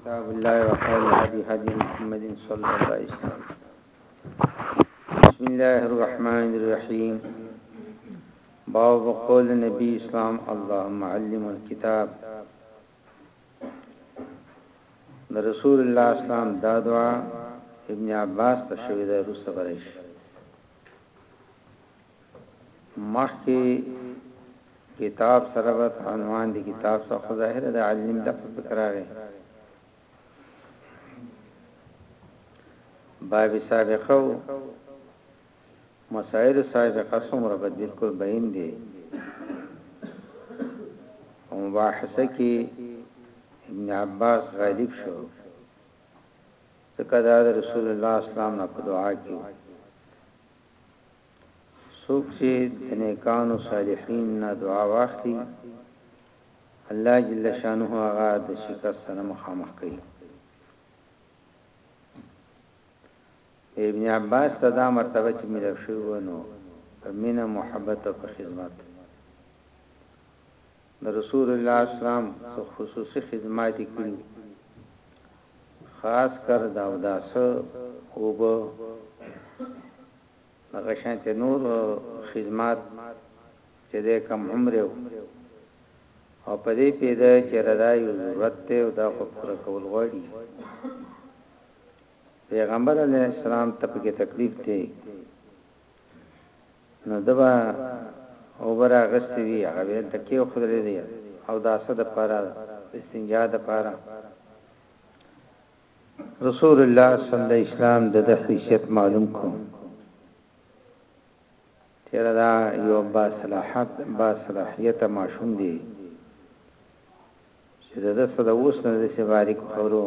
كتاب الله وخير الهدي هدي محمد صلى الله عليه وسلم بسم الله الرحمن الرحيم باب قول النبي اسلام اللهم علم الكتاب رسول الله اسلام دا دعا ابن عباس ته شوی دا رسول برش مخکې کتاب سره به عنوان د کتاب سره خو ظاهر د علم لفظ پکې راغی باب سابقه مسائل سابقه څومره به بالکل بین دي او مباحثه کې ابن عباس غالب شو څکه دا رسول الله اسلام نه په دعا کې څوک چی د نیکانو صالحین نه دعا واخلی الله جل شانه هغه د شکست سره مخامخ کوي د ابن عباس ته دا مرتبه چې ملو شوی نو په مینه محبت او په خدمت د رسول الله اسلام څه خصوصي خدمات یې کړي وو، خاص کر د اوداسه، اوبه، دغه شانتې نور خدمات چې دی کم عمره وو او په دې پوهېده چې را دا یو ضرورت دی او دا خو پوره کول غواړي، پیغمبر علیه السلام ته پکې تکلیف دی. نو ده به اوبه را اخیستې وي، هغه به یې دلته کېښودلې دي، اوداسه دپاره، د استنجا دپاره. رسول الله صلی الله علیه وسلم دده حیثیت معلوم کړو، چې یاره دا یو باصلاحت، باصلاحیته ماشوم دی، چې دده څخه د اوس نه داسې باریکو خبرو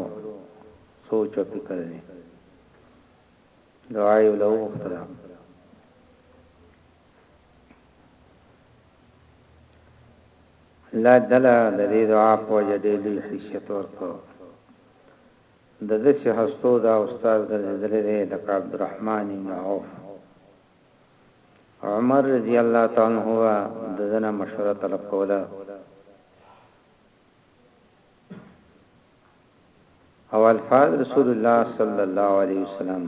سوچ او فکر دی. دعا یې له وغوښتله. الله دله د دې دعا په وجه ډېر لوی حیثیت ورکړو. د داسې هستو دا استاد ګرځېدلی دی لکه عبدالرحمن بن عوف. عمر رضی الله تعالی عنه د دنه مشوره طلب کوله. او الفاظ رسول الله صلی الله علیه وسلم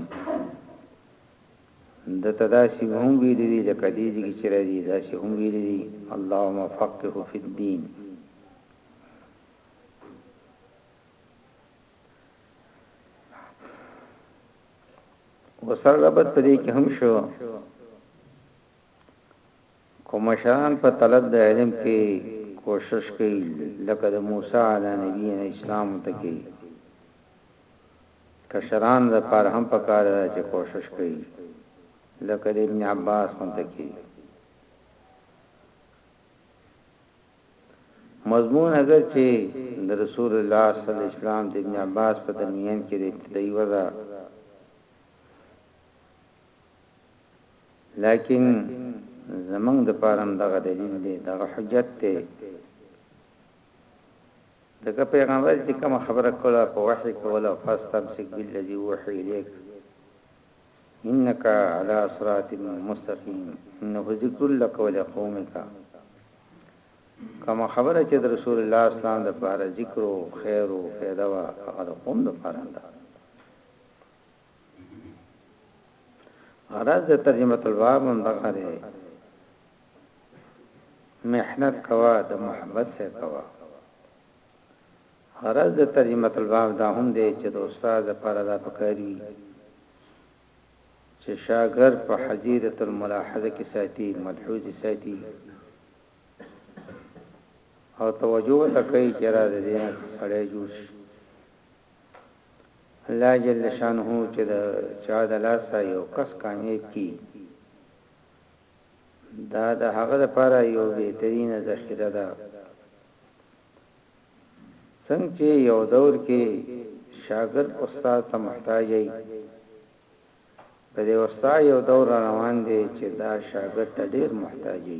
د تداسی هم ویل دي د کدی دي چې را دي داسې هم ویل دي اللهم فقهه فی الدین وسره ربط پدې کې هم شو خو مشران په طلب د علم کښې کوشش کوي لکه د موسی علی نبینا اسلام ته کښې کشرانو د پاره هم پکار ده چې کوشش کوي لکه د ابن عباس ته کښې مضمون اگر چې د رسول الله صلی الله علیه وسلم د ابن عباس په درمیان کې د ابتدایي وضع لکن زمونږ دپاره هم دغه دلیل دی دغه حجت دی ځکه پیغمبر چې کوم خبره کوله په وحی کوله فاستمسک بالذي وحی الیک انك على صراط مستقيم انه ذکر لك ولقومك کوم خبره چې رسول الله اسلام د پاره ذکر او خیر او فایده وا هغه قوم د پاره ده غرض د ترجمه الباب هم دغه دی محنت کوا د محبت سره کوا غرض د ترجمه الباب دا هم دی چې د استاد لپاره دا پکاري چې شاګرد په حجیره الملاحظه کې ساتي ملحوظ ساتي او توجه ته کوي چې را دې سړی جوړ شي الله جل شانه چه د چا د لاسه یو کس کامیاب کی دا د هغه د پاره یو بهترینه ذخیره ده څنګه چه یو دور کې شاګرد استاد ته محتاج دی په دې استاد یو دور روان دی چې دا شاګرد ته ډیر محتاج دی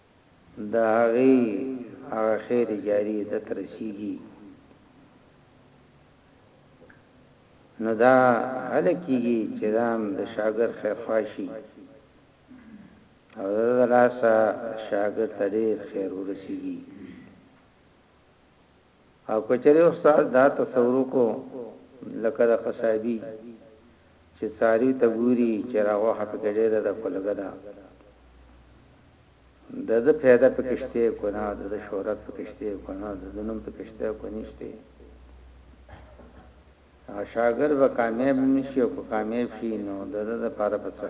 د هغوی هغه خیر جاري ده ته رسیږي نو دا هله کیږي چې دا هم د شاګرد خیرخواه شي او د ده له لاسه شاګرد ته ډېر خیر ورسیږي او که چېرې استاد دا تصور وکړو لکه د قصابي چې څاروي ته ګوري چې را غوښه پکې ډېره ده که لږه ده د ده فایده پکې شته که نه د ده شهرت پکې شته که نه د ده نوم پکې شته که نشته هغه شاګرد به کامیاب نشي او که کامیاب شي نو د ده دپاره به څه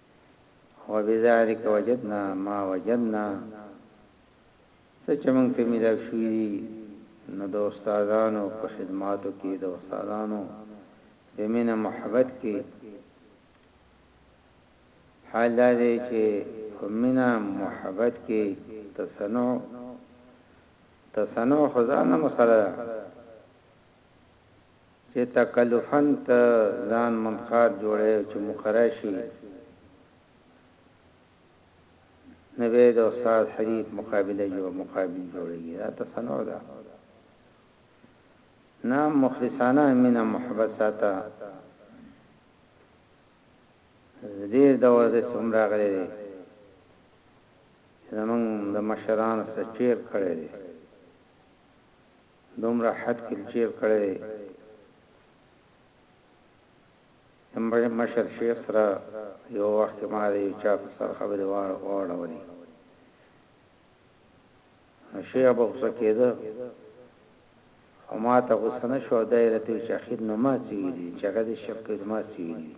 وبذلک وجدنا ما وجدنا څه چې موږ ته ملاو شوي دي نو د استادانو په خدماتو کې د استادانو د مینه محبت کې حال دا دی چې په مینه محبت کې تصنع تصنع خدانه مسله چه تکلفاً ته ځان منقاد جوړی او چه موخه راشی نو بیا د استاد حریف مقابله جوړ مقابل جوړیږی دا تصنع ده نه مخلصانه مینه محبت ساته ډیر د ورځې سم راغلی دی زمون د مشران سره چیر کړی دی دومره حد کل چير کړی دی د مشر شيخ سره يو وخت کې ما د يو چا په سر خبرې واړولې نو شيخ به غصه کېده او ما ته غصه نه شو دا یې راته ویل چې اخر نو ما څه ویلي چې هغه دې شرک کړي ما څه ویلي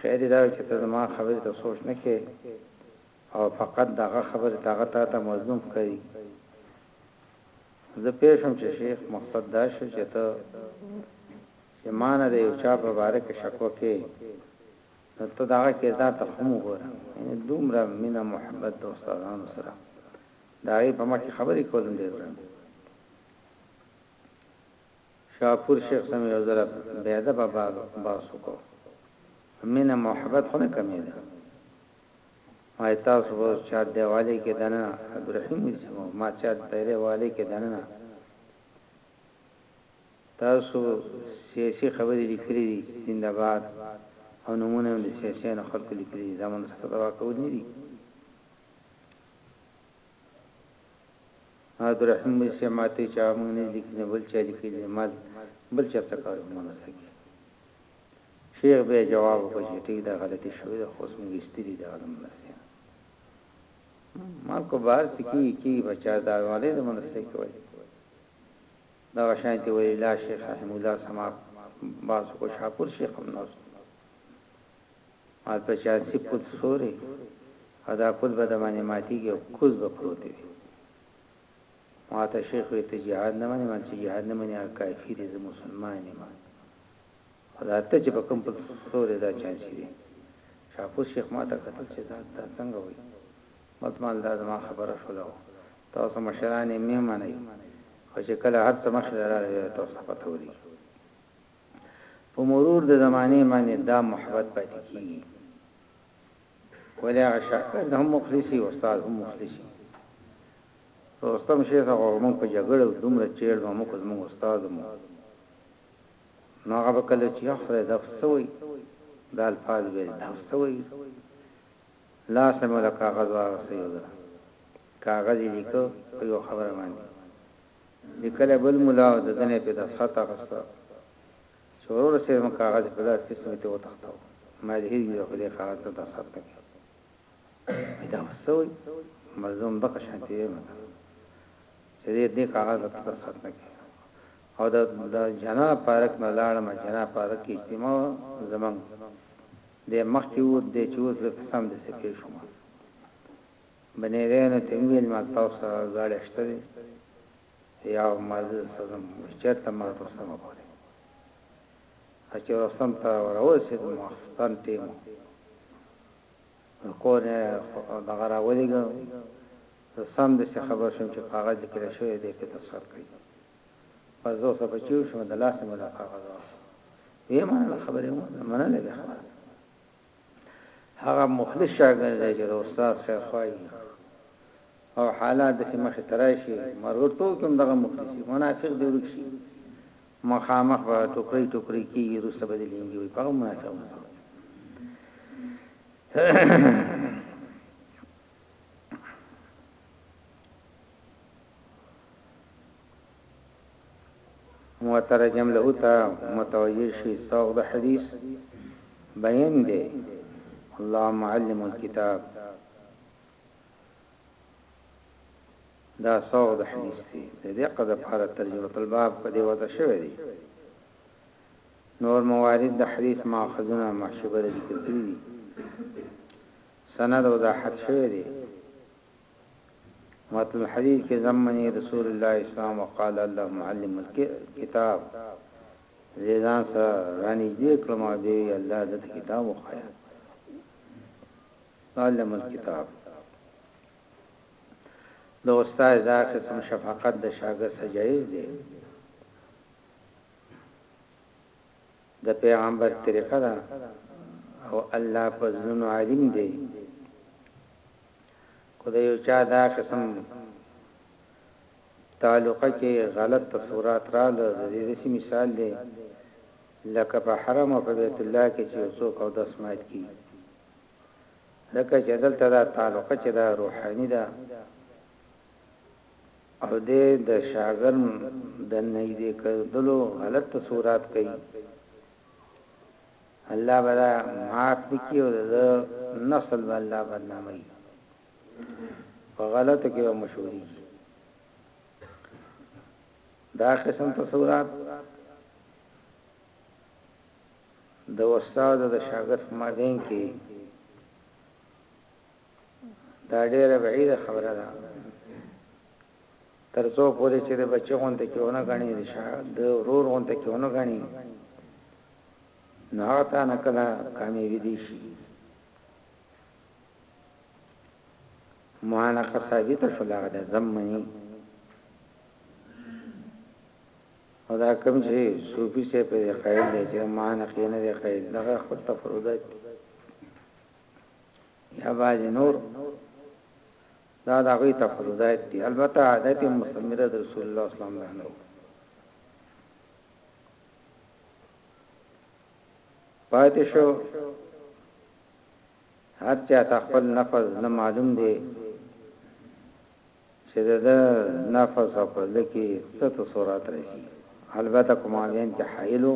خیر یې دا و چې ته زما خبرې ته سوچ نه کوې او فقط د هغه خبرې ته هغه تاته مظلوم ښکاري نو زه پوه شوم چې شیخ مقصد دا شو چې ته چې ما نه د یو چا په باره کې شکوه کوې نو ته د هغه کردار ته هم وګوره یعنې دومره مینه محبت د استادانو سره د هغې په مخکې خبرې کول هم ډېر ګران دي شاپور شیخ سم یو ځل بې ادبه بحث وکړو مینه محبت خو نه کمېده وای تاسو به اوس چات دیوالی کې دننه عبدالرحیم ونیسي مو ما چات دیری والی کې دننه تاسو سیاسی خبری لیکلی دی زنده باد او نمونه هم د سیاسیانو خلکو لیکلی دی دا مو نسخه تبا کول نه دی او درحم مې سي ماته چا موږ نه لیکنه بل چا لیکلي ما بل چرته کارو مونږ سکه شیخ بیا جواب وکړ چې ټیک ده غلطي شوې ده خو اوس موږ ایستلي دي هغه د مدرسې نه ما کو بهر چې کیږي کیږي په چا دا والي د مدرسې کې وایي دا شانتي ولی الله شیخ رحم الله سما باز کو شاپور شیخ هم نو مال په چا سی پوت سوري ادا پوت به د باندې ماتيږي او کوز به پروت وي ما ته شیخ وي ته jihad نه مني ما چې jihad نه مني کافر زه مسلمان یم دا ته چې په کوم په تورې دا چانسي دي شاپور شیخ ما ته کتل چې دا ته څنګه وي مطمئن دا زما خبره شوله او تاسو مشران یې مې منئ خو چې کله هر څه مخې ته راغلي بیا تاسو ته پته ولګي په مرور د زمانې باندې دا محبت پاتې کیږي ولې هغه شاګرد هم مخلصي استاد هم مخلصي رستم شیخ هغه موږ په جګړه دومره چیړ مو کوم استاد مو نو هغه به کله چې اخره دف سوی دا الفاظ به دف سوی لا سمو له کاغذ واره سوی ده کاغذ لیکو په یو خبره باندې لیکل بل مولا د دنه په دفعه تاغسته شورور سره کاغذ په داسې قسمت او تختو ما دې هیڅ یو خلې کاغذ ته دفعه نه دا څه وای مظلوم دغه شانتي دی مطلب چې دې دې کاغذ ته تر ختمه کې او دا د جنا پارک نه لاړم جنا پارک کې اجتماع زمنګ د مخ کې و د چوز له قسم د سپې شوم بنې وینو ته ویل ما تاسو سره غاړه شته یا مازه سزم چرته ما تاسو سره وره اچو سم تا وروسې د مخ ستان ټیمو کور یې دغه راولیږه زه سمدستي خبر شوم چې کاغذ لیکل شوی دی که دستخط کړي بس زه ورسره په چیو شوم د لاسه مې دا کاغذ واخیست ویې منله خبره یې ومنله منله بیا خبره هغه مخلص شاګرد دی چې د استاد خیرخواهي او حالات داسې مخې ته راشي مرګرتوب کې هم دغه مخلص منافق دی ورک شي مخامخ به ټوکرۍ ټوکرۍ کېږي، وروسته به د لېنګي وي، په هغه مناسبه مسله ده. مترجم له ته متوجه شي سوق د حدیث بیان دی الله معلم الكتاب دا سوغ د حدیث دی د دقت لپاره ترجمة الباب په دې وضع شوی دی نور موارد د حدیث ماخذونه محشبر ذکر کړي دي سند وضاحت شوی دی متن الحديث کې زمني رسول الله اسلام وقال الله معلم الكتاب زیدان سره رانی دې کلمه دی الله د کتاب وخایا معلم الکتاب د استاد دا قسم شفقت د شاګرد سره جایز دی د پیغمبر طریقه ده او الله په ځنو عالم دی کله یو چا دا قسم تعلقه کې غلط تصورات را د دې مثال دی لکه په حرم او په بیت الله کې چې څوک او د اسمات کی لکه چې دلته دا تعلقه چې دا روحاني ده او د د شاګرد د نږدې کېدلو غلط صورت کوي الله بلا معاف نکي او د نسل الله بدنامي په غلط کې مشوري دا قسم تصورات د استاد او د شاګرد په مابین کې دا ډېره بعیده خبره ده تر څو پورې چې د بچی غونته کې ونه غني د ورور غونته کې ونه غني نه تا نه کله کامیابی دي شي معانقه ثابت شو دا د زمني او دا کوم چی صوفی صاحب په دی قائل دی چی معنق یی نه دی قائل دغه خپل تفردات دی یا بعضی نور دا دا غوی تفردات دی البته عادت مستمره در رسول الله صلی الله علیه وسلم پاتې شو هر چا ته خپل نفس نه معلوم دی چې د ده نفس او په زړه کې څه تسورات راشي، البته که مابین کې حائل و،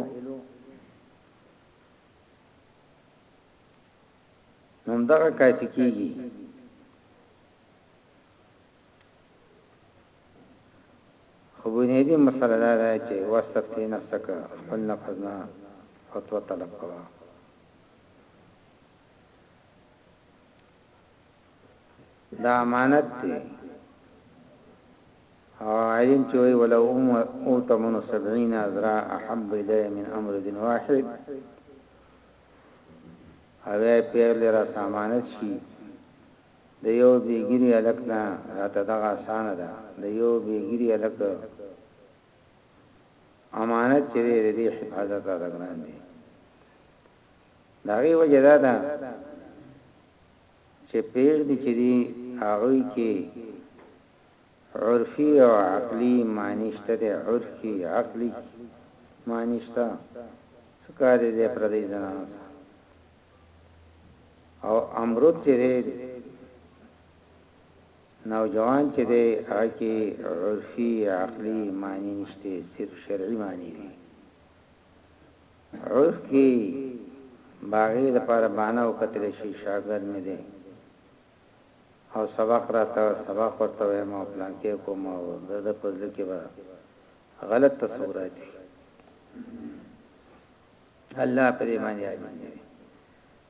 نو همدغه کافي کېږي. خو بنیادي مسئله دا ده چې واستفتي نفسک، خپل نفس نه فتوا طلب کوه. دا امانت دی او علم چې وی ولو ام او تمن 70 ازرا احب الی من امر دین واحد اوی پیر لرا سامانت شي د یو بیګری الک نه راته دغه آسان ده د یو بیګری الک امانت چې دې دې حفاظت را ګران دي دا غي وجه دا ده چې پرېږدي چې دي هغوی کې عرفي او عقلي معنی شته دي عرف کې عقلي معنی شته څه کار دې دې پردۍ زنانو سره او امرود چې دې نوجوان چې دې هغه کې عرفي عقلي معنی نشته صرف شرعي معنی دي عرف کی باغی د پاره بانه او کتل شي شاګرد مې دی او سبق راته سبق ورته وایم او پلان کې کوم او د د پزله کې به غلط تصورات وي الله پرې باندې عالم دی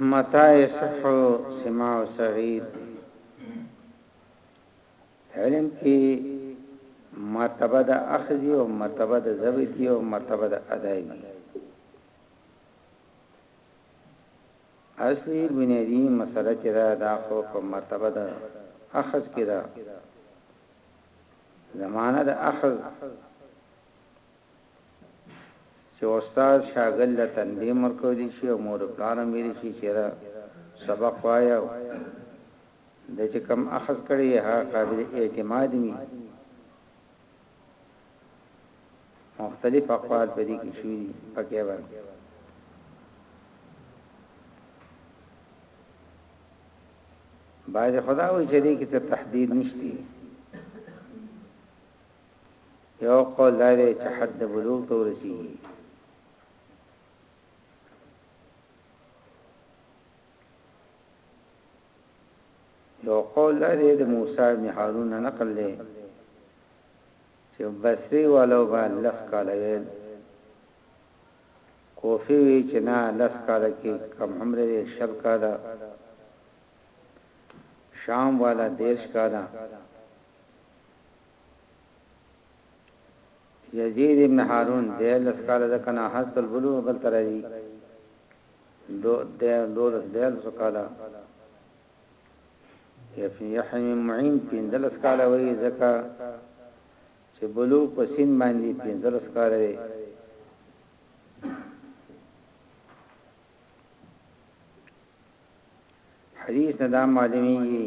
متى صح سماع سعيد علم کې مرتبه د اخذ او مرتبه د ضبط او مرتبه د اداي اصلی بنیادی مسله چی ده دا خو په مرتبه د اخذ کی ده زمانه د اخذ چی استاد شاګرد له تنبیه هم ورکولی شی او مور پلار هم ویلی شی چی یره سبق وایه او ده چی کوم اخذ کړی هغه قابل اعتماد وی مختلف اقوال په دې کې شوي دي پکې به باید خدا وي چې دې کې ته تحدید نشتی یو قول لري چې حد بلوغ ته ورسیږي یو قول دا دی د موسی ابن هارون نه نقل دی چې بصری والو به لس کال ویل کوفی وی چې نه لس کال کې کم عمر دی شل کال شام والا دیرش کال يزيد ابن هارون ديارلس کاله د کناحس بلبلو او بل ته راځي دو دولس ديارلس کاله يحيى معين پنځلس کاله وي ځکه چې بلو په سین باندې پنځلس کاله دی حدیث نه دا معلومیږي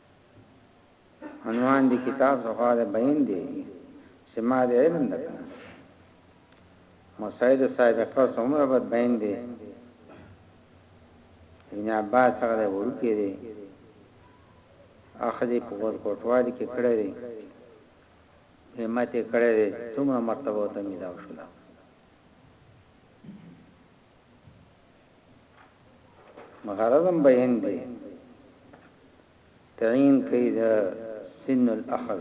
عنوان دی کتاب صفا ده بین دی چې ما د علم ده کنه مساید صاحب قص عمر بد بین دی ابن عباس هغه ده ورکی دی اخدی په ور کوټوالي کې کړی دی همت یې کړی دی څومره مرتبه ته میلاو شوه مغرضم بیان دی تعین کوي د سن الاخذ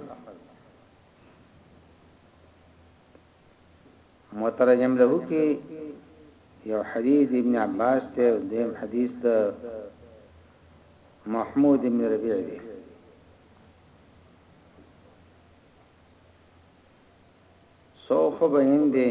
مترجم له کې یو حدیث ابن عباس ته دیم حدیث د محمود ابن ربیع دی سوف بین دی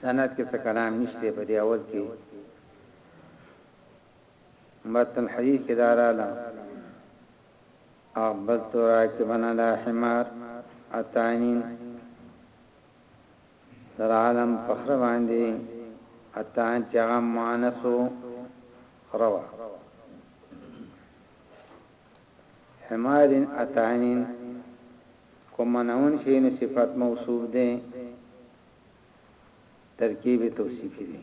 سند کې څه کلام نشته په دې اول کې متن الحديث کې داراله اقبل تورا کې بنا لا حمار اتانین در عالم فخر باندې اتان چې هغه مانسو خروا حمار اتانین کوم نون شي صفات موصوف دي ترکیب توصیفی دی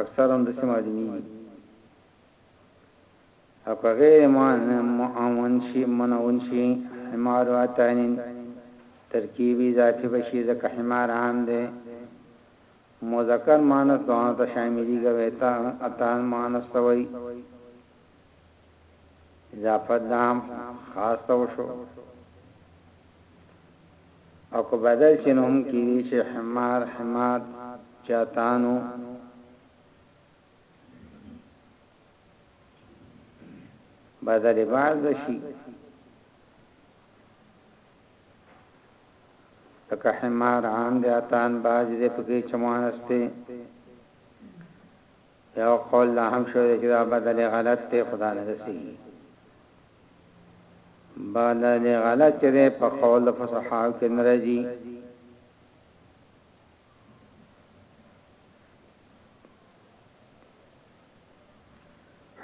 اکثر هم د سماج نه او که غیر معاون شي منون شي حمار او تانین ترکیب اضافي بشي ځکه حمار عام دی مذکر مانس دوه ته شاملي غوي تا اتان مانس توي اضافت دا هم خاص ته وشو او که بدل شي نو هم کېږي چې حمار حماد چاتانو بدل بعض شي لکه حمار عام دی اتان باج دی پکې چمانسته یو قول دا هم شوی دی چې دا بدل غلط دی خو دا نه دی صحیح. بدل غلط چې دی په قول د فصحاو کې نه راځي.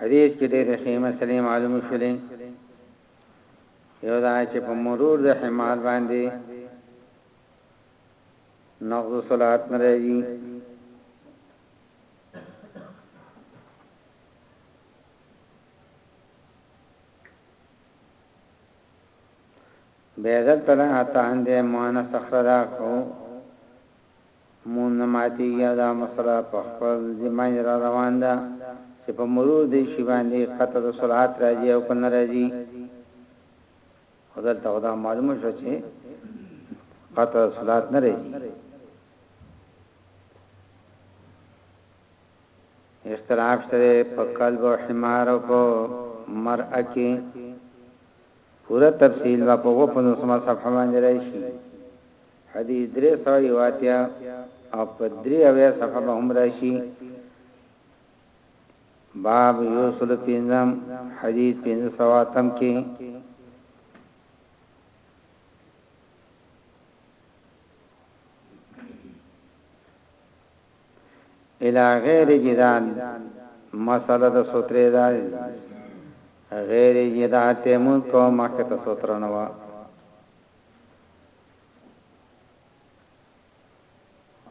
حدیث کې ډېرې ښې مسلې معلومې شولې. یو دا چې په مرور د حمار باندې نقض الصلات نه راځي بیغل تلا اتان دې مان صخره دا کو مون ماتي یا دا مسله په خپل ذمہ را روان ده چې په مرور دې شی باندې قطر صلات راځي او کنه راځي خو دلته خو دا معلومه شوه چې قطع صلات نه رېږي اختلاف شته په قلب او حمار او په مرأه کې پورا تفصیل وا په وپنو سم صفحه باندې راشي حدیث درې سوي واتیا او په درې اویا صفحه به هم راشي باب یو سل پنځم حدیث پنځه سوه اتم کې الى غیر جدال مسله د سوترې ده غیر جدال تیمون کو مخه ته سوترنه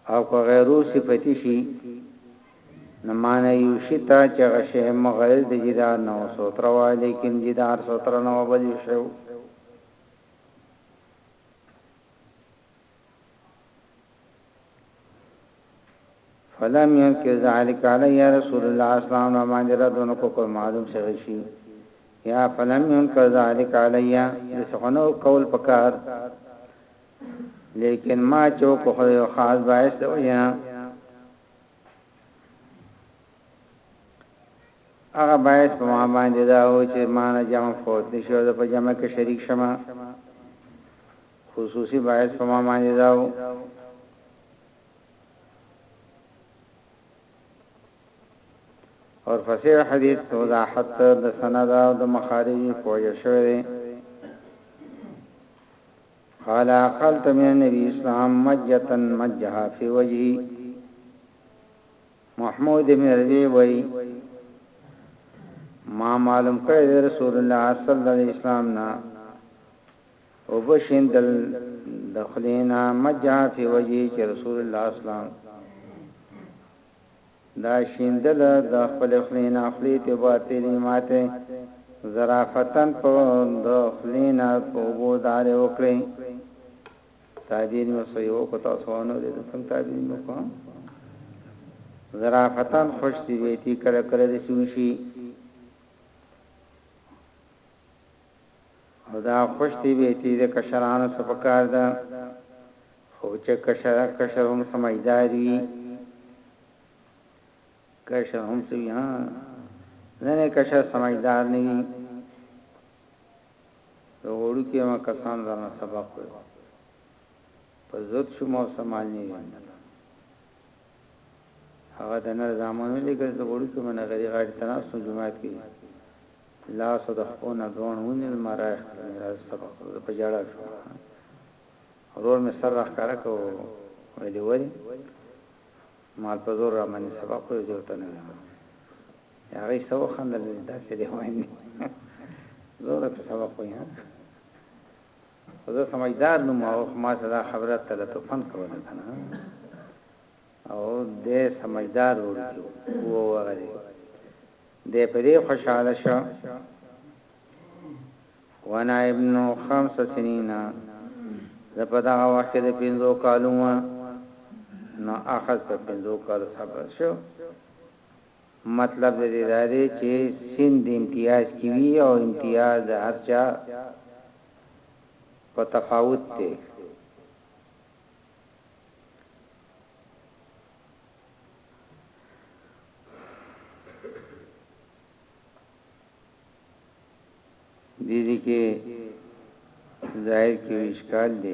او که غيرو صفتي شي نو معنويوشي ته چې هغه شي هم غير د جدار نه و سوتره وه ليکن جدار سوتره نه وه بل يو شي و. فلم ينکر ذلك علي رسول الله اسلام نه باندې رد نکو کو معلوم څه شي یا فلم ينکر ذلك علي د سخنو قول پکار لیکن ما چې وکړو یو خاص باعث د وجنه هغه باعث په ما باندې دا و چې ما نه جمع فوت نشو د په جمع کې شریک شمه خصوصي باعث په ما باندې دا و اور فصیح حدیث وضاحت د سند او د مخارج پوجا شوه قال اقلت من النبي اسلام مجه مجها في وجهي محمود بن ربيع وای ما معلوم کړی د رسول الله صلی الله علیه وسلم نه او بشندل دخلینا مجا فی وجه چې رسول الله اسلام دا شیندله د خپلې خولې نه خولې ته به تېري ماته ظرافتاً په د خولې نه په اوبو دارې وکړې تعبیر مې صحیح وکړو تاسو وانه دې څنګه تعبیر مې وکړو ظرافتاً خوش دی ویتی کله کله دې سوشي او دا خوش دی به تی د کشرانو څه پکار ده خو چې کشر کشر هم سمجدار وي کشر هم څه وي ها نه کشر سمجدار نه وي یو وړو کې ما کسان درنه سبق وي په زوت شو مو سمال نه وي هغه د نر زامن ولېږل، د وړوکي به نغري غاړې ته ناست و، جومات کې یې لاس او د خپو نه دوڼ ونیول، ما رایې خپل میراث سبق کړو، زه په ژړا شوم، ورور مې سر راښکاره کړ او ویل یې ولې مال په زور راباندې سبق وایې، زه یو تنه یم، هغې څه وخندل، داسې لیونی زوره په سبق وایې. خو زه سمجدار نوم او خو ما ته دا خبره ته له توفن کوله کنه او دې سمجدار ورته وو وغلی دې په دې خوشاله شو وانا ابن خمس سنین زه په دا وخت کې د پینځو کالو نو اخذ په پینځو کالو صبر شو مطلب د دې دا دی چې سیند د امتیاز کې وي او امتیاز د هر چا په تفاوت دی. دې دې کې ظاهر کې اشکال دی.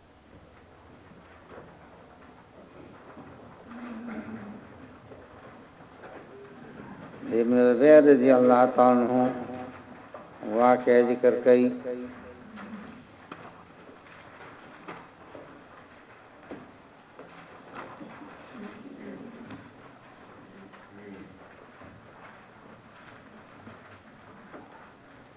ابن ربيع رضی الله تعالی عنہ واقع ذکر کړي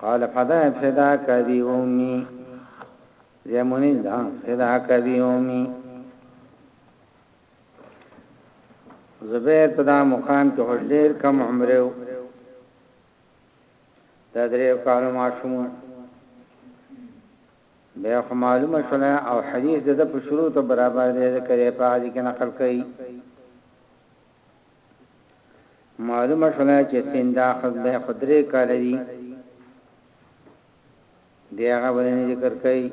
قال فداك فداك ابي وامي زمونی دا فداك ابي وامي زبیر په دا مقام کې هوش ډیر کم عمره و دا درې کالو ماشوم بیا خو معلومه شوه او حدیث د په شروع ته برابر دی ذکر یې په دې کې نقل کړي معلومه شوله چې سین دا خلک به خو درې کاله وي بیا هغه ولنې ذکر کوي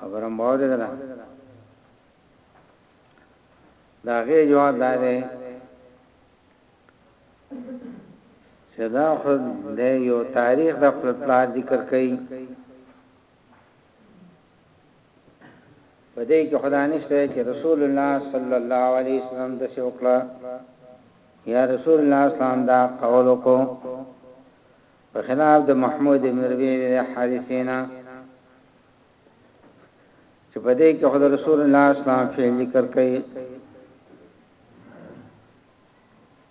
خبرم باور ده دا غي جواب دا دی چې دا خو د یو تاریخ د خپل پلار ذکر کوي په دې کې خدای نشته چې رسول الله صلی الله علیه وسلم د څه وکړه یا رسول الله صلی الله علیه وسلم دا قول وکړو په خلاف د محمود ابن ربیع د حارثینا چې په دې کې خدای رسول الله صلی الله علیه وسلم فعل ذکر کړي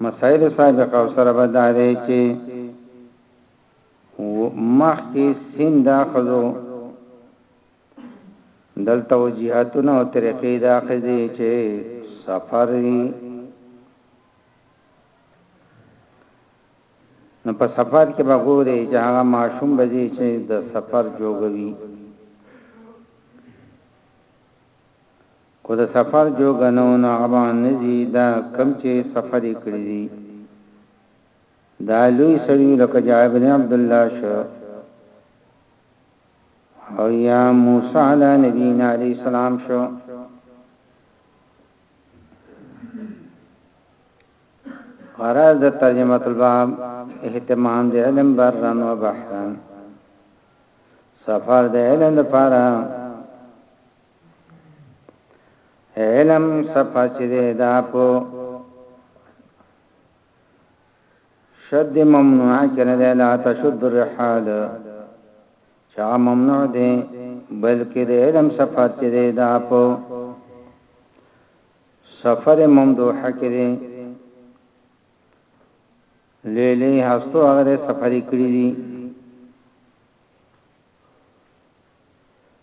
مسائل سابقه او سره به دا دی چې مخکې سین دا خزو دلته وجيهاتونه او طریقې دا خزي چې سفر وي نو په سفر کې به ګوري چې هغه ماشوم بځي چې د سفر جوګوي خو د سفر جوګه نه وو نو هغه به نه ځي دا کوم چي سفر يې کړي دي دا لوی سړي لکه جابر بن عبدالله شو او یا موسی علی نبینا علی السلام شو غرض د ترجمه الباب اهتمام د علم برن و بحرن سفر د علم لپاره علم صفه چې دا په شد ممنوع کې نه ده لا تشد الرحال چا ممنوع دي بلکې د علم صفات چې دا په سفر ممدوح کې دي لیلی هستو هغه سفر کړی دي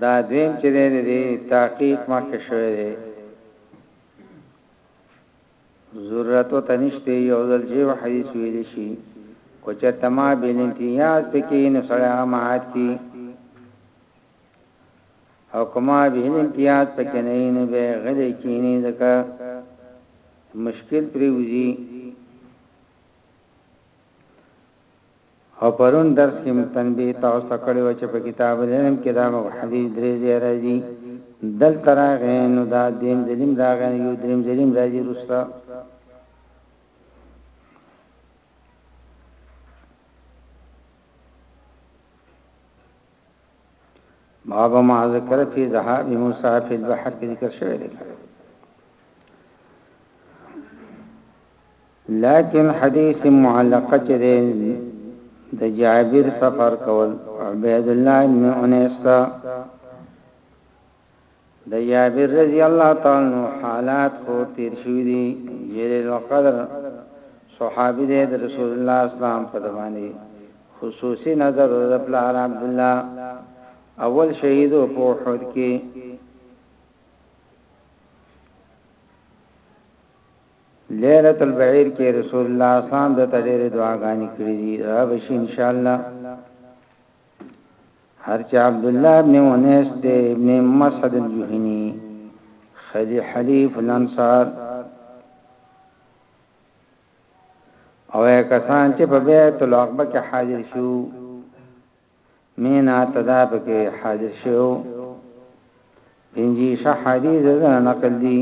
دا دویم چې دی د دې تحقیق مخکې شوی دی ضرورت ته نشته یو ځل چې حدیث ویل شي کو چرته ما بل امتیاز پکې نه سره مات کی او کما به امتیاز پکې نه نه به غلې کینی ځکه مشکل پریوزی او پرون درس کې مو تنبیه تاسو ته کړې وه چې په کتاب العلم کې دا مو حدیث درې ځای راځي دلته راغی نو دا دویم ځلیم راغی نو یو دریم ځلیم راځي رسته باب ما ذکر فی ذهاب موسی فی البحر کې ذکر شوی دی لکن حديث معلقه چه ده د جابر سفر کول عبيد الله ابن انيس ته د جابر رضی الله تعالی عنہ حالات خو تیر شوی دی جلیل القدر صحابي دی د رسول الله اسلام په دمانه خصوصي نظر د پلار عبد الله اول شهید په احد کې لیلة البعیر کې رسول الله صام د تډېرې دعاګانې کړې دي را بشي ان شاء الله هر چې عبد الله ابن انیس دې ابن مسعد الجهنی خلی حلیف الانصار او کسان چې په بیت العقبه کې حاضر شو مینا تدا پکې حاضر شو پنځه شه حدیث زره نقل دي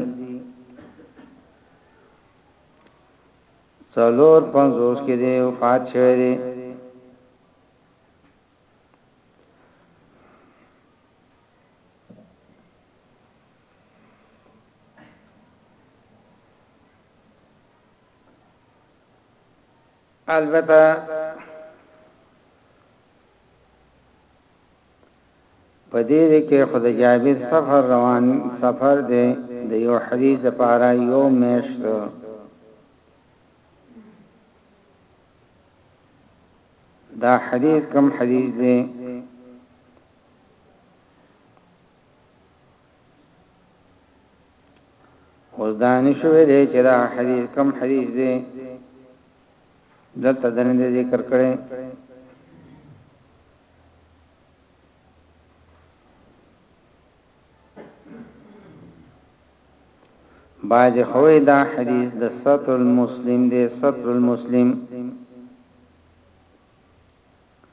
څلور پنځوس کې دی وفات شوی دی البته په دې کې خود جابر سفر روان سفر دی د یو حدیث لپاره یو میشت دا حدیث کم حدیث دی اوس دا نشو ویلې چې دا حدیث کم حدیث دی دلته د نن ذکر کړي باج خوې دا حدیث د سطر المسلم دی سطر المسلم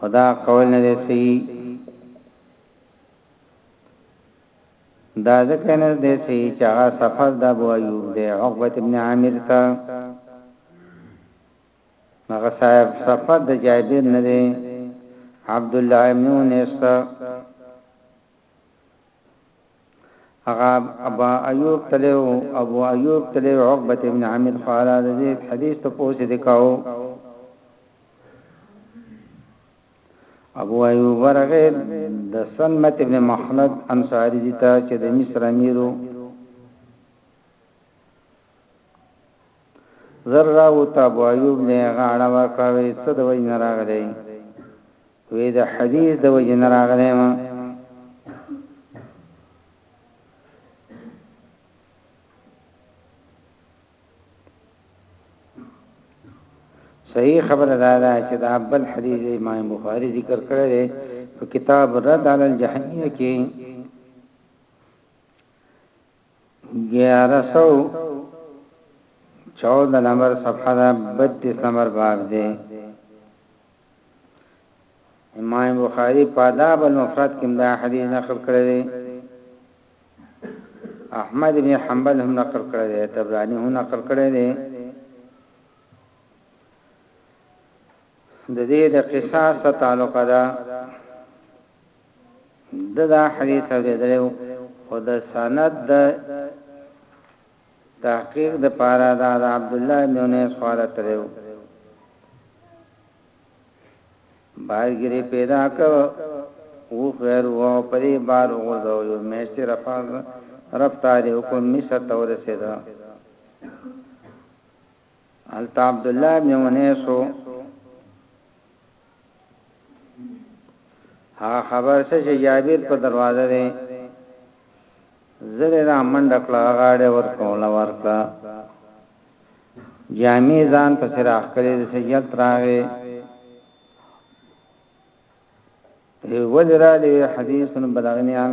خدا قول نه دی صحیح دا ذکر نه دی صحیح چې هغه سفر د ابو ایوب دی عقبه ابن عامر تا هغه صاحب سفر د جابر نه دی عبد الله ابن انس هغه ابا ایوب تللی وو، ابو ایوب تللی وو عقبه ابن عامر قال د زید حدیث تپوس یې دې کاوه، ابو ایوب ورغی د سلمة ابن مخلد انصاري ځي ته چې د مصر امیر وو، زر راووت ابو ایوب له هغه اړه ورکړه وایي څه د وجې نه راغلی؟ وی د حدیث د وجه نه راغلی ما صحیح خبره دا ده چې دا بل حدیث امام بخاری ذکر کړی دی په کتاب رد علی الجهنیه کې 1114 نمبر صفحه ده 32 نمبر باب ده امام بخاری په آداب المفرد کې دا حدیث نقل کړی دی احمد بن حنبل هم نقل کړی دی تبرانی هم نقل کړی دی د دې د قصاص تعلق ده ددا حدیث اوریدلو خو د سند د تحقیق د پاره دا د عبد الله بن انیس خواله تلو بارګری پیدا کو او خیر و پری بار وګرځو یو میشت رفاق رفتاری حکم مصر تور سیدا هلته عبدالله بن انیس و هغه خبر شه چې جابر په دروازه دی زره را منډه کړه غاړه ورکوله ورکړه جامع ځان په سراخ کړي د سجل تراغه ولرا له حدیث بلغنیان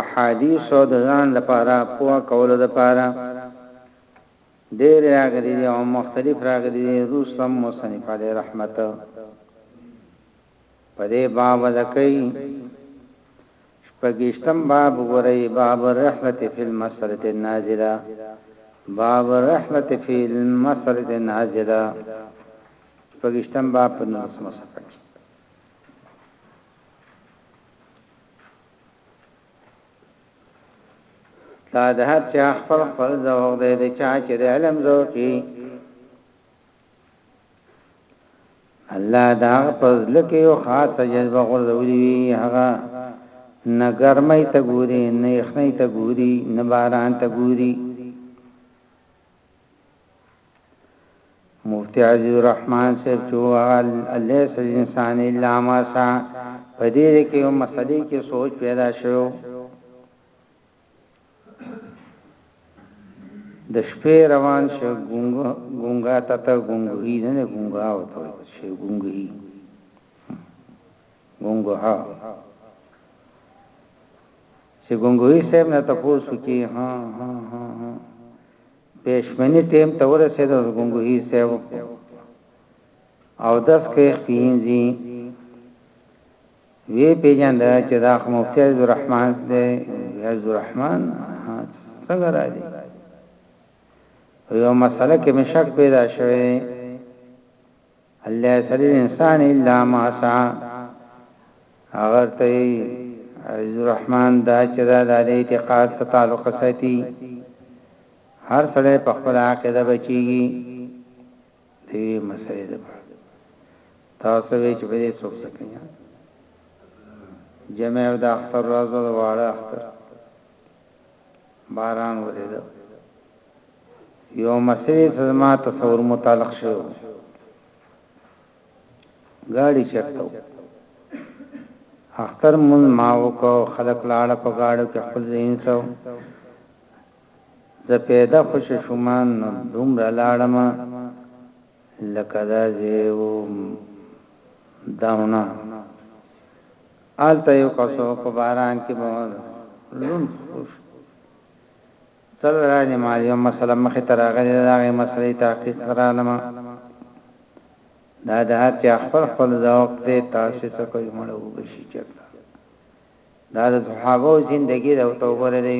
احادیثو د ځان لپاره پوه کولو لپاره ډیرې راغلي دي او مختلف راغلي دي وروسته هم مصنف علیه رحمت په دې باب لکۍ شپږشتم باب ګورئ باب الرحلة فی المسرة النازله باب الرحلة فی المسرة النازله شپږشتم باب په نورسمه صفحه دا د هر چا خپل خپل ذوق دی د چا چې د علم ذوقي الله دا په لکه یو خاصه جذبه غورځولي هغه نه ګرمۍ ته ګوري نه یخنۍ ته ګوري نه باران ته ګوري مفتي عزیز الرحمن صاحب چې و هغه ليس الانسان الا ما سعى په دې کې یو مسلې کې سوچ پیدا شو د شپې روان شو ګونګ ګونګا ته ته ګونګوي نه ګونګا وته شي ګونګوي ګنګوهه چې ګنګوهي صاحب نه تاسو کې ها ها ها ها پېشمنې ټیم ته ورسېدو ګنګوهي صاحب او داس کې خپینځي وی پیجن دا چې دا مفتی عبد الرحمن دی عبد الرحمن څنګه راځي یو مسله کې مشک پیدا شوه هل ليس للانسان الا ما سعی هغه ته عز الرحمن دا چې دا د اعتقاد سره تعلق ساتي هر سړی په خپل عقیده بچيږي دی مسلې ده تاسو وی چې به دې څوک سکه جمع او د اختر ورځ د واړه اختر باران ورېده یو مسئله ته زما تصور متعلق شوی و. ګاډی چرته و؟ اختر مونږ ما وکړ خلک لاړه په ګاډو کې خپل ځین ته زه پیدا خوش شوم نو دومره لاړم لکه دا زیو داونه آلته یو کسو په باران کې مو لون خوش تل راځي مال یو مسله مخې ته راغلې ده د هغې مسلې تحقیق ته رالمه دا د هر چا خپل خپل ذوق دی تاسو څه کوي مړه وبشي چرته دا د صحابه زندگی دا تو غره دی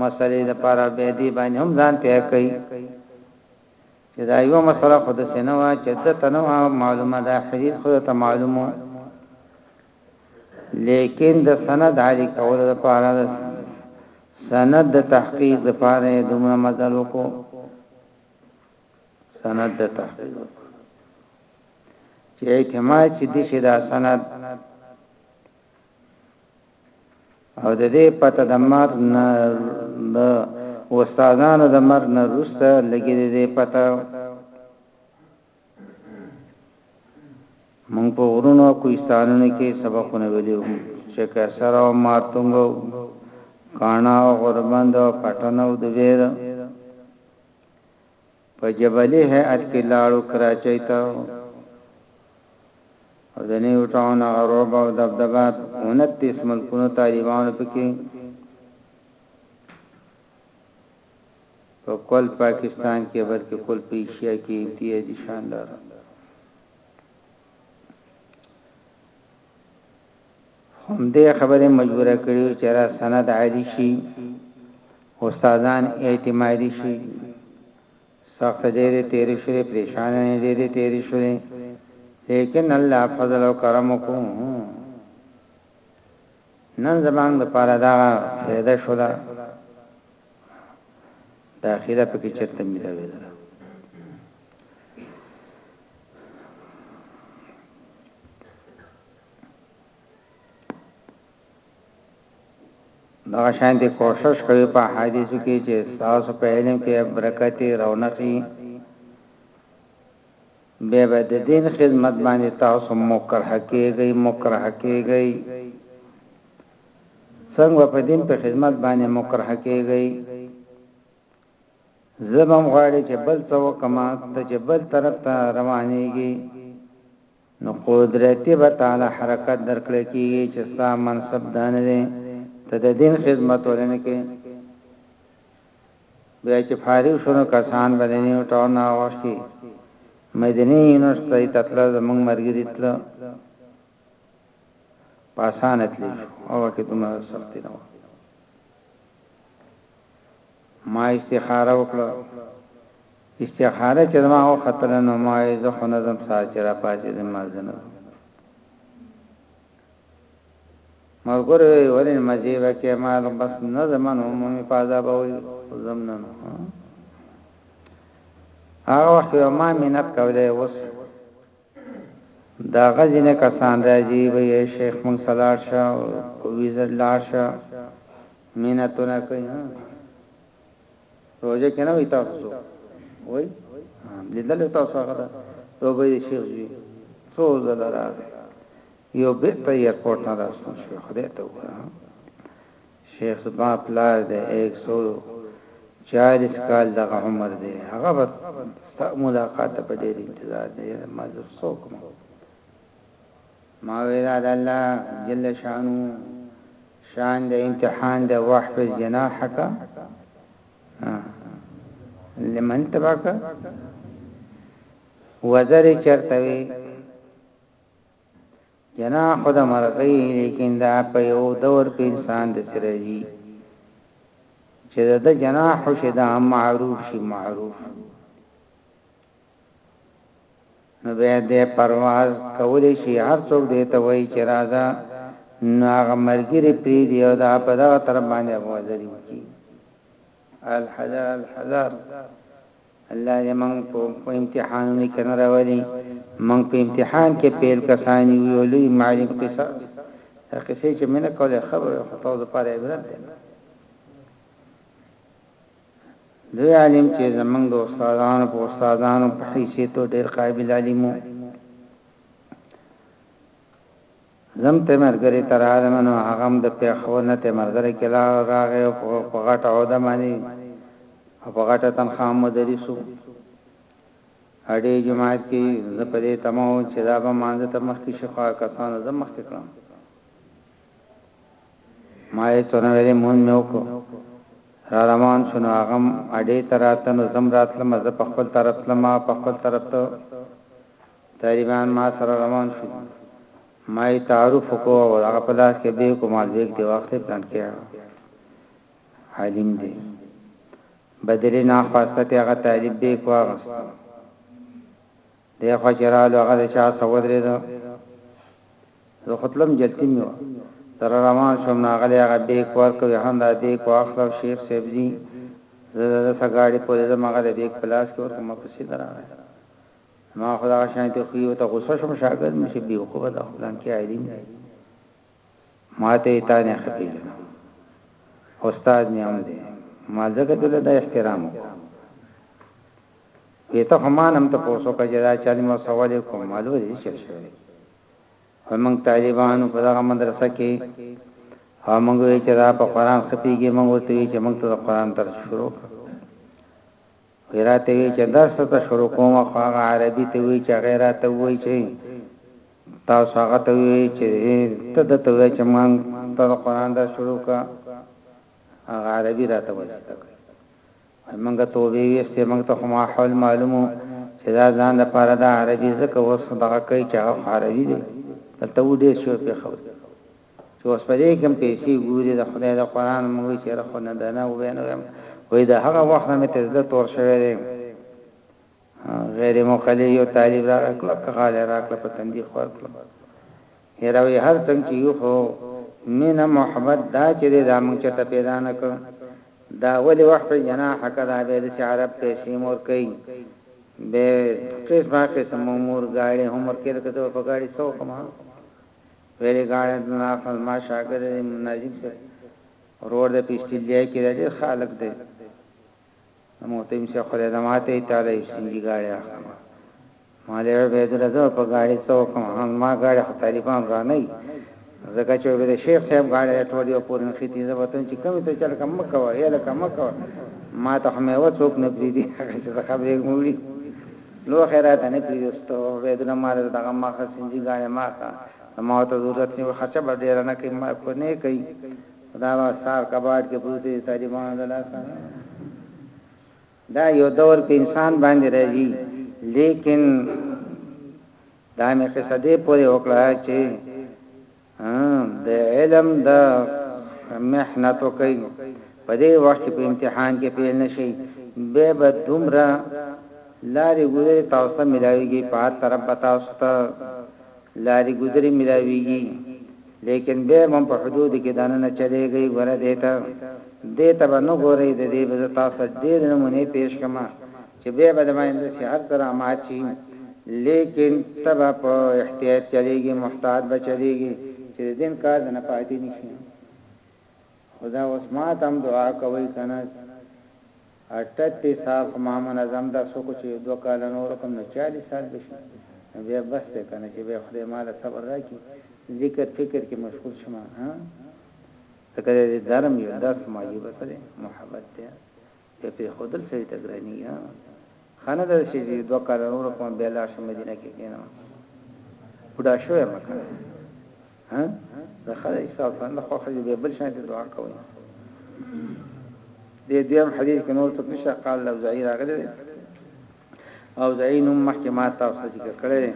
مسلې د پاره به دی باندې هم ځان پیا کوي چې دا یو مسله خود سينوا چې د تنو معلومه ده حدیث خود ته معلومه لیکن د سند عالی کول د پاره د سند د تحقیق د پاره دومره مدل وکړو سند د تحقیق چې اعتماد چې د شي دا سند او د دې پته د مر نه د استادانو د مر نه روسته لګې دې پته مونږ په غرونو او کوهستانونو کې سبقونه ویلي وو چې قیصر او مارتونګ او کاڼا او غوربند او پټن او دویر په جبلي هیئت کې لاړو کراچۍ ته او د نیو ټاون هغه روب او دبدبات 29 ملکونو طالبانو پکې په کل پاکستان کې بلکې کل په ایشیا کې امتیازي شان لرو. همدې خبرې مجبوره کړي چې را سند عالي شي استادان اعتمادي شي سخت ډېرې تیرې شوې پریشانې ډېرې تیرې شوې لیکن الله فضل او کرم وکړو نن زمانګ د پاره دا فائدہ شو دا داخله پکې چرته ملوي دا دا شان دي کوشش کوي په حدیثو کې چې تاسو په علم کې برکت رونقي بیا به د دین خدمت باندې تاسو مکره کیږی مکره کیږی څنګه به په دین په خدمت باندې مکره کیږی زبم غواړي چې بل څه وکما ته چې بل طرف ته روانيږي نو قدرتي به تعالی حرکت درکړي کیږي چې ستا منصب دانه دي ته د دین خدمت ورنکې بیا چې فارغ شو نو کسان به د نیو ټاون نه غوښتي مدینه یونیورسټۍ ته تلل زموږ ملګري تل په اسانه تللی او کې دومره سختي نه و ما استخاره وکړه استخاره چې ما او خطر نو ما یې زه خو نظم ساتره پاتې د مازنه ملګرو وی ولې مزي وکې مال بس نه زمن هم می پازا باوي زمنن هغه وخت یو ما مینت کولای اوس دا غزي نه کسان راځي به شیخ مون سلاړ شاه کوی زړ لاړ شاه مینتونه کوي روزه کنه وي تاسو وای لیدل تاسو هغه دا دوبه شیخ جی څو زلرا یو به ته ایرپورټ نه راستون شو خدای ته وکړه شیخ ما پلار دې 140 کال دغه عمر دی هغه بس ملاقات په ډیر انتظار دی ما زه څوک مو ما وې دا د الله جل شانو شان د امتحان د وحفظ جناحک لمن تبعک وزر چرتوي جنا خود مرغی لیکن دا په یو دور کې انسان د سره دی چې د جناح شدا معروف شي معروف نو بیا دې پرواز کولی شي هر څوک دې ته وایي چې راځه نو هغه مرګري پریدي او دا په دغه تر باندې وزري وکړي الحذر الحذر الله دې موږ په امتحانونو کې نه راولي موږ په امتحان کې پیل کسان یو لوی معلم قصه قصه چې منه کوله خبره خطو د پاره عبرت ده لوی عالم چې زمونږ د استادانو په استادانو په حیثیت ډیر قابل عالم وو زم ته مرګري تر عالم نو هغه د پیښور نه ته مرګري کلا راغې په غټه او د معنی په غټه تنخواه مدرسو اړې جماعت کې زپدې تمو چې دا به مانځ ته مخکې شفا کسان زم مخکې کړم ما یې څونه ویلې مونځ مې وکړو را روان شو نو هغه هم اډې ته راته نو زه هم راتلم زه په خپل طرف تلم هغه په خپل طرف ته طالبان ما سره روان شو ما یې تعارف وکړو او هغه په لاس کې به کومال بیگ دی وخت پلان کې عالم دی بدرې نه خواسته هغه طالب به کوه دی خوا چې رالو هغه د چا څه ودرېده زه خو تلم جلتي مې وه سره روان شوم نو هغه هغه بیک ورکوي هم دا بیک واخله او شیخ صاحب ځي زه د دسه ګاډي پورې ځم هغه د بیک په لاس کې ورکوم ما پسې نه راغی ما خو دغه شانتې خو یو ته غوسه شوم شاګرد مې چې بیوقوفه د خپلان کې عالم دی ماته تا نه ښه پيژنم استاد مې هم دی ما ځکه دله دا احترام وکړو وی ته هم نم ته پوسو کجه دا چل مو سوال کوم مالو دې چل شوی ومنګ طالبانو په دغه مدرسه کې او موږ وی چې دا په قران خپيږي موږ ورته وی چې موږ ته قران تر شروع خیرات وی چې درس ته شروع کوم خو هغه عربي ته وی چې غیر ته وی چې تاسو هغه ته وی چې ته د ته وی چې مان ته قرآن دا شروع کا هغه عربي راته وی منګه توبه ویسته منګه ته ما حال معلومو چې دا ځان د پاره دا عربي زکه وس دغه کوي چې هغه عربي دی ته وډې شو په خو چې اوس په دې کې هم پیسې ګوري، د خدای د قرآن موږ چېرې خو نه ده نه وبه نه ویم، وایي د هغه وخت نه مې تر زړه تور شوی دی، غیر مقلد یو طالب راغی کلکه غاړه یې راکړه په تندي یې خور کړم، یاره وایي هر څنګه چې یو خو مینه محبت دا چې دی دا موږ چېرته پیدا نه کړ، دا ولې وخت په جناحک دا بیا داسې عرب پیسې هم ورکوي، بیا قسماقسم امور ګاړې هم ورکوي لکه زه به په ګاړې څه وکړم ها؟ ویلي غاړې د ناف زما شاګرد دی مناجیب سره ورور د پیستلیه کې د ډېر خالق دی موتیم سره خدای د ماته تعالی سنجي غاړې اخلم مالې عبید رضا په غاړې څو کوم هم ما غاړې خو طالبان را نه زګه چې د شیخ صاحب غاړې ټول یو پورن ختی زه وطن چې کوم ته چل کم کوه یاله کم کوه ما ته مې و څوک نه بریدي هغه چې خبرې مولي لو خیرات نه پیرستو ویدونه مال دغه ماخه سنجی ګانې ماخه زما ته ضرورت نه خرچه به ډیره نه کوي ما په نه کوي دا ما سار کباټ کې پروت دي طالبانو د لاس دا یو دور په انسان باندې راځي لیکن دا مې قصه دې پورې وکړه چې د علم د محنت وکي په دې وخت کې په امتحان کې پیل نشي به به دومره لاري ګذري تاسو ته ملاويږي په هر طرف به تاسو ته لاري ګذري ملاويږي لیکن به مم په حدود کې دانه نه چلےږي ګوره دیتا دیتا به نو ګوري د دې به تاسو ډېر نمونه پیش کما چې بیا به د ماین داسې هر څه رامات شي لیکن ته به په احتیاط چلیږي محتاط به چلیږي چې د دین کار نه پاتې نشي خدا اوس ما تم دعا کوي کنه اټت تی صاحب ما منظم دا سوکو چې دوه کال نور کوم نه 40 سال بشي بیا بس ته کنه چې بیا خدای مال صبر راکړي ذکر فکر کې مشغول شم ها تکره دې درم یو درس ما یو بسره محبت ته ته پریخودل سړي ته ګرانیږي ها ښه نه ده چې یو دوه کاله نور کوم بیا لاړ شم مدینه کې کېنم بوډا شوی مه کنه ها د خدای ستاسو سره له خوښه دې بل شان ته دعا کوي دې دیم حدیث کې نور څه نشه قال لو زعیر راغلی او زعین هم محکمات تاسو ذکر کړی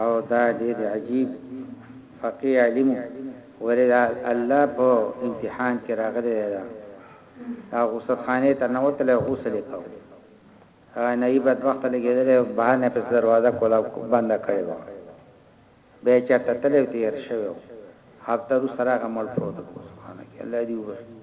او دا ډیر عجیب فقیه عالم ولی دا الله په امتحان کې راغلی دا دا غصت خانه ته نه وتل غسل کو هغه نئی بدبخت لګیدل بهر نه په دروازه کولا بنده کړی و به چرته تل تیر شوی هفته رو سره غمل پروت سبحان الله دی وبخښي